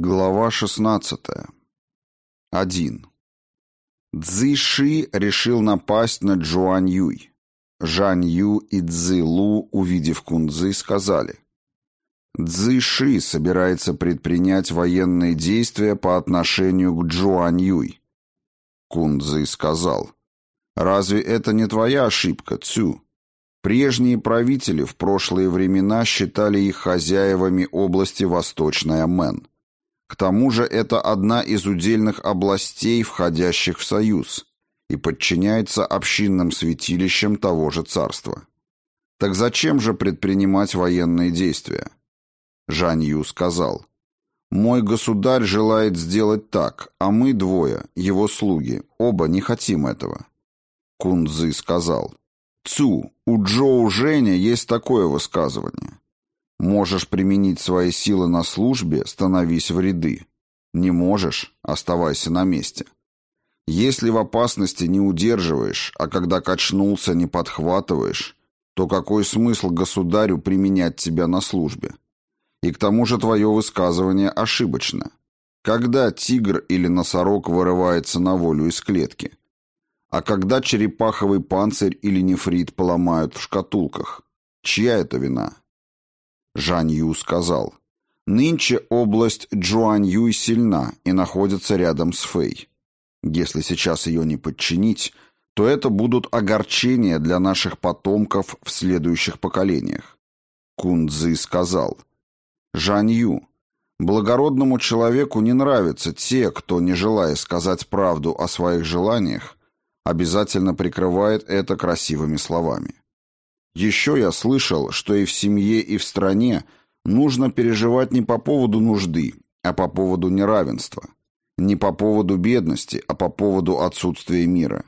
Глава 16. 1. Цзи Ши решил напасть на Джуань Юй. Жань Ю и Цзи Лу, увидев Кунцзы, сказали: Цзи Ши собирается предпринять военные действия по отношению к Джуань Юй. Кунцзы сказал: Разве это не твоя ошибка, Цю? Прежние правители в прошлые времена считали их хозяевами области Восточная Мэн. К тому же это одна из удельных областей, входящих в союз, и подчиняется общинным святилищам того же царства. Так зачем же предпринимать военные действия? Жан Ю сказал, «Мой государь желает сделать так, а мы двое, его слуги, оба не хотим этого». Кунцзы сказал, «Цу, у Джоу Женя есть такое высказывание. Можешь применить свои силы на службе, становись в ряды. Не можешь – оставайся на месте. Если в опасности не удерживаешь, а когда качнулся не подхватываешь, то какой смысл государю применять тебя на службе? И к тому же твое высказывание ошибочно. Когда тигр или носорог вырывается на волю из клетки? А когда черепаховый панцирь или нефрит поломают в шкатулках? Чья это вина? Жан Ю сказал, «Нынче область Джуань-Юй сильна и находится рядом с Фэй. Если сейчас ее не подчинить, то это будут огорчения для наших потомков в следующих поколениях». Кун Цзы сказал, «Жан Ю, благородному человеку не нравятся те, кто, не желая сказать правду о своих желаниях, обязательно прикрывает это красивыми словами. Еще я слышал, что и в семье, и в стране нужно переживать не по поводу нужды, а по поводу неравенства. Не по поводу бедности, а по поводу отсутствия мира.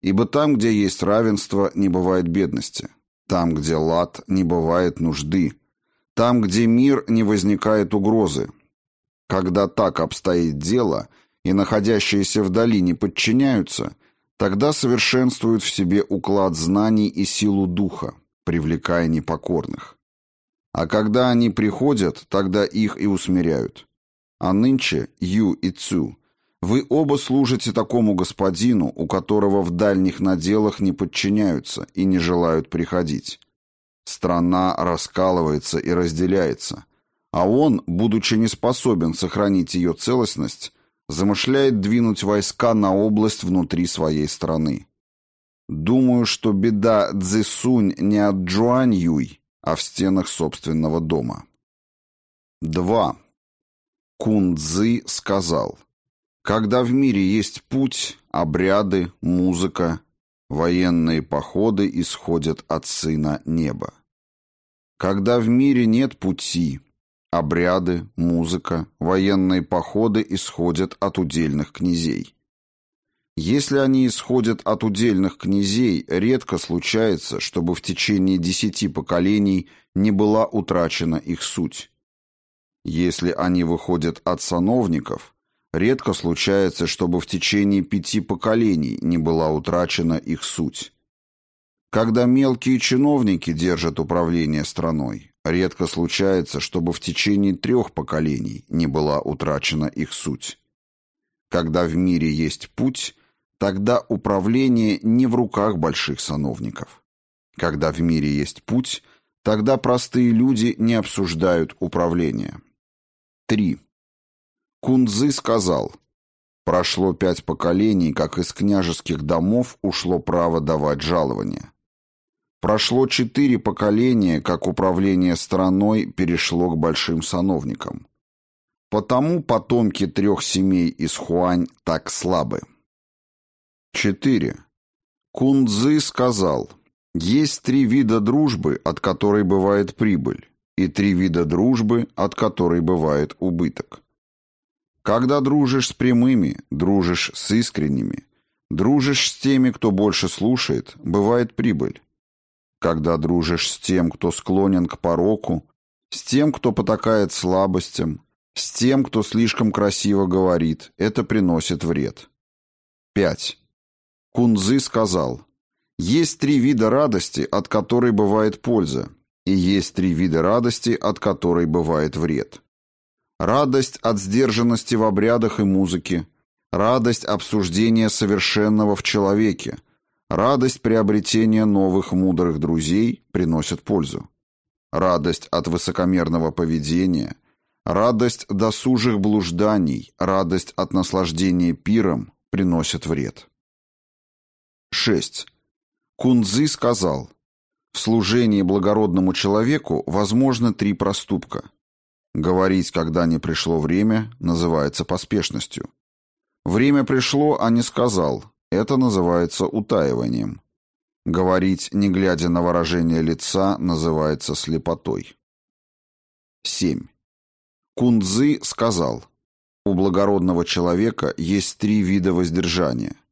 Ибо там, где есть равенство, не бывает бедности. Там, где лад, не бывает нужды. Там, где мир, не возникает угрозы. Когда так обстоит дело, и находящиеся вдали не подчиняются – Тогда совершенствуют в себе уклад знаний и силу духа, привлекая непокорных. А когда они приходят, тогда их и усмиряют. А нынче Ю и Цю, вы оба служите такому господину, у которого в дальних наделах не подчиняются и не желают приходить. Страна раскалывается и разделяется, а он, будучи не способен сохранить ее целостность, замышляет двинуть войска на область внутри своей страны. Думаю, что беда Цзэсунь не от Джуань-Юй, а в стенах собственного дома. 2. Кун Цзы сказал, «Когда в мире есть путь, обряды, музыка, военные походы исходят от Сына Неба. Когда в мире нет пути, Обряды, музыка, военные походы исходят от удельных князей. Если они исходят от удельных князей, редко случается, чтобы в течение десяти поколений не была утрачена их суть. Если они выходят от сановников, редко случается, чтобы в течение пяти поколений не была утрачена их суть. Когда мелкие чиновники держат управление страной, Редко случается, чтобы в течение трех поколений не была утрачена их суть. Когда в мире есть путь, тогда управление не в руках больших сановников. Когда в мире есть путь, тогда простые люди не обсуждают управление. 3. Кунзы сказал, прошло пять поколений, как из княжеских домов ушло право давать жалования. Прошло четыре поколения, как управление страной перешло к большим сановникам. Потому потомки трех семей из Хуань так слабы. 4. Кунцзы сказал, есть три вида дружбы, от которой бывает прибыль, и три вида дружбы, от которой бывает убыток. Когда дружишь с прямыми, дружишь с искренними, дружишь с теми, кто больше слушает, бывает прибыль. Когда дружишь с тем, кто склонен к пороку, с тем, кто потакает слабостям, с тем, кто слишком красиво говорит, это приносит вред. 5. Кунзы сказал, есть три вида радости, от которой бывает польза, и есть три вида радости, от которой бывает вред. радость от сдержанности в обрядах и музыке, радость обсуждения совершенного в человеке, радость приобретения новых мудрых друзей приносят пользу, радость от высокомерного поведения, радость досужих блужданий, радость от наслаждения пиром приносят вред. 6. Кунцзы сказал, в служении благородному человеку возможно три проступка. Говорить, когда не пришло время, называется поспешностью. Время пришло, а не сказал. Это называется утаиванием. Говорить, не глядя на выражение лица, называется слепотой. 7. Кунцзы сказал, у благородного человека есть три вида воздержания –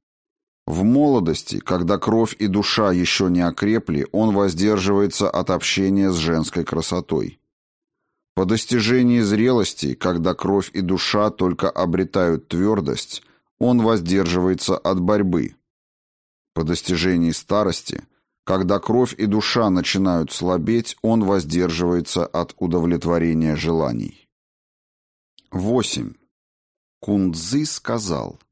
в молодости, когда кровь и душа еще не окрепли, он воздерживается от общения с женской красотой. По достижении зрелости, когда кровь и душа только обретают твердость, он воздерживается от борьбы. По достижении старости, когда кровь и душа начинают слабеть, он воздерживается от удовлетворения желаний. 8. Кунцзы сказал –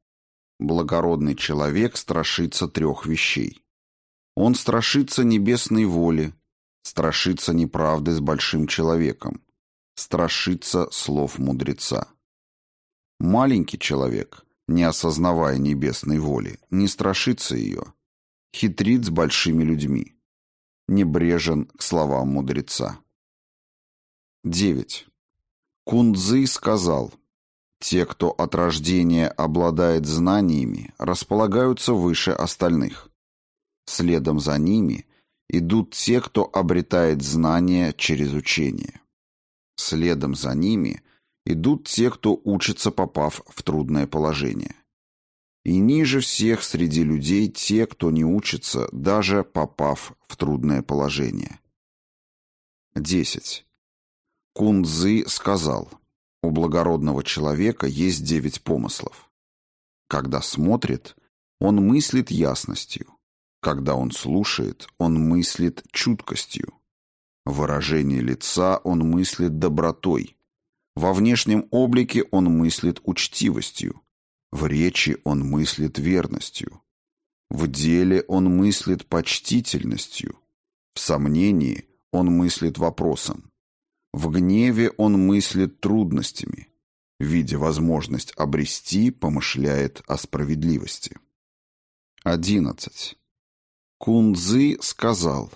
Благородный человек страшится трех вещей. Он страшится небесной воли, страшится неправды с большим человеком, страшится слов мудреца. Маленький человек, не осознавая небесной воли, не страшится ее, хитрит с большими людьми, небрежен к словам мудреца. 9. Кунцзы сказал – те, кто от рождения обладает знаниями, располагаются выше остальных. Следом за ними идут те, кто обретает знания через учение. Следом за ними идут те, кто учится, попав в трудное положение. И ниже всех среди людей те, кто не учится, даже попав в трудное положение. 10. Кунцзы сказал – у благородного человека есть девять помыслов. Когда смотрит, он мыслит ясностью. Когда он слушает, он мыслит чуткостью. В выражении лица он мыслит добротой. Во внешнем облике он мыслит учтивостью. В речи он мыслит верностью. В деле он мыслит почтительностью. В сомнении он мыслит вопросом. В гневе он мыслит трудностями. Видя возможность обрести, помышляет о справедливости. 11. Кунцзы сказал,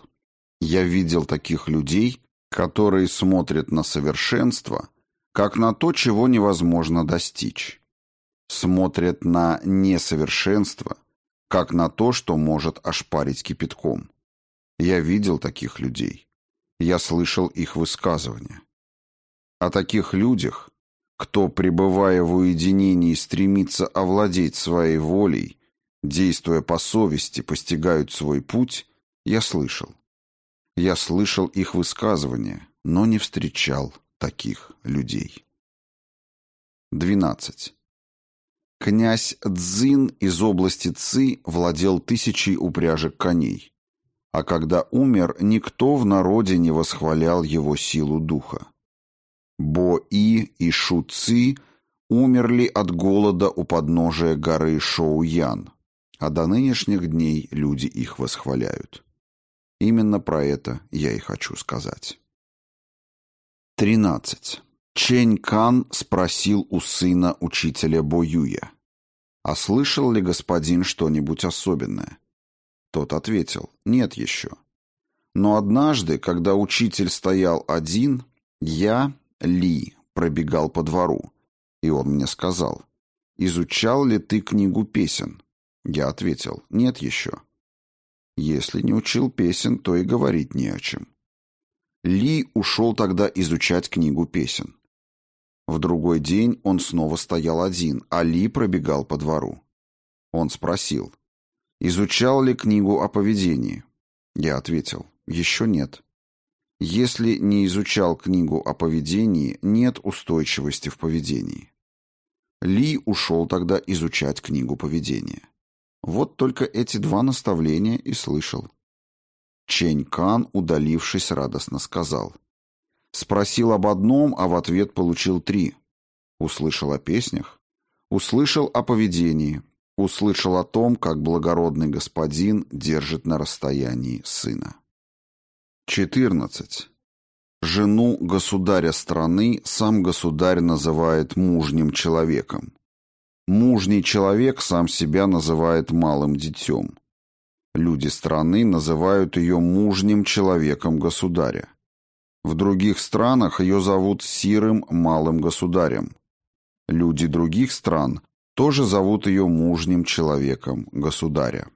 «Я видел таких людей, которые смотрят на совершенство, как на то, чего невозможно достичь. Смотрят на несовершенство, как на то, что может ошпарить кипятком. Я видел таких людей. Я слышал их высказывания. О таких людях, кто, пребывая в уединении, стремится овладеть своей волей, действуя по совести, постигают свой путь, я слышал. Я слышал их высказывания, но не встречал таких людей. 12. Князь Цзин из области Ци владел тысячей упряжек коней а когда умер, никто в народе не восхвалял его силу духа. Бо-И и Шу-Ци умерли от голода у подножия горы Шоу-Ян, а до нынешних дней люди их восхваляют. Именно про это я и хочу сказать. 13. Чэнь Кан спросил у сына учителя Бо Юя, «А слышал ли господин что-нибудь особенное?» Тот ответил, нет еще. Но однажды, когда учитель стоял один, я, Ли, пробегал по двору, и он мне сказал, «Изучал ли ты книгу песен?» Я ответил, «Нет еще». Если не учил песен, то и говорить не о чем. Ли ушел тогда изучать книгу песен. В другой день он снова стоял один, а Ли пробегал по двору. Он спросил, Изучал ли книгу о поведении? Я ответил, еще нет. Если не изучал книгу о поведении, нет устойчивости в поведении. Ли ушел тогда изучать книгу поведения. Вот только эти два наставления и слышал. Чень Кан, удалившись, радостно сказал. Спросил об одном, а в ответ получил три. Услышал о песнях? Услышал о поведении. Услышал о том, как благородный господин держит на расстоянии сына. 14. Жену государя страны сам государь называет мужним человеком. Мужний человек сам себя называет малым детем. Люди страны называют ее мужним человеком государя. В других странах ее зовут сирым малым государем. Люди других стран тоже зовут ее мужним человеком государя.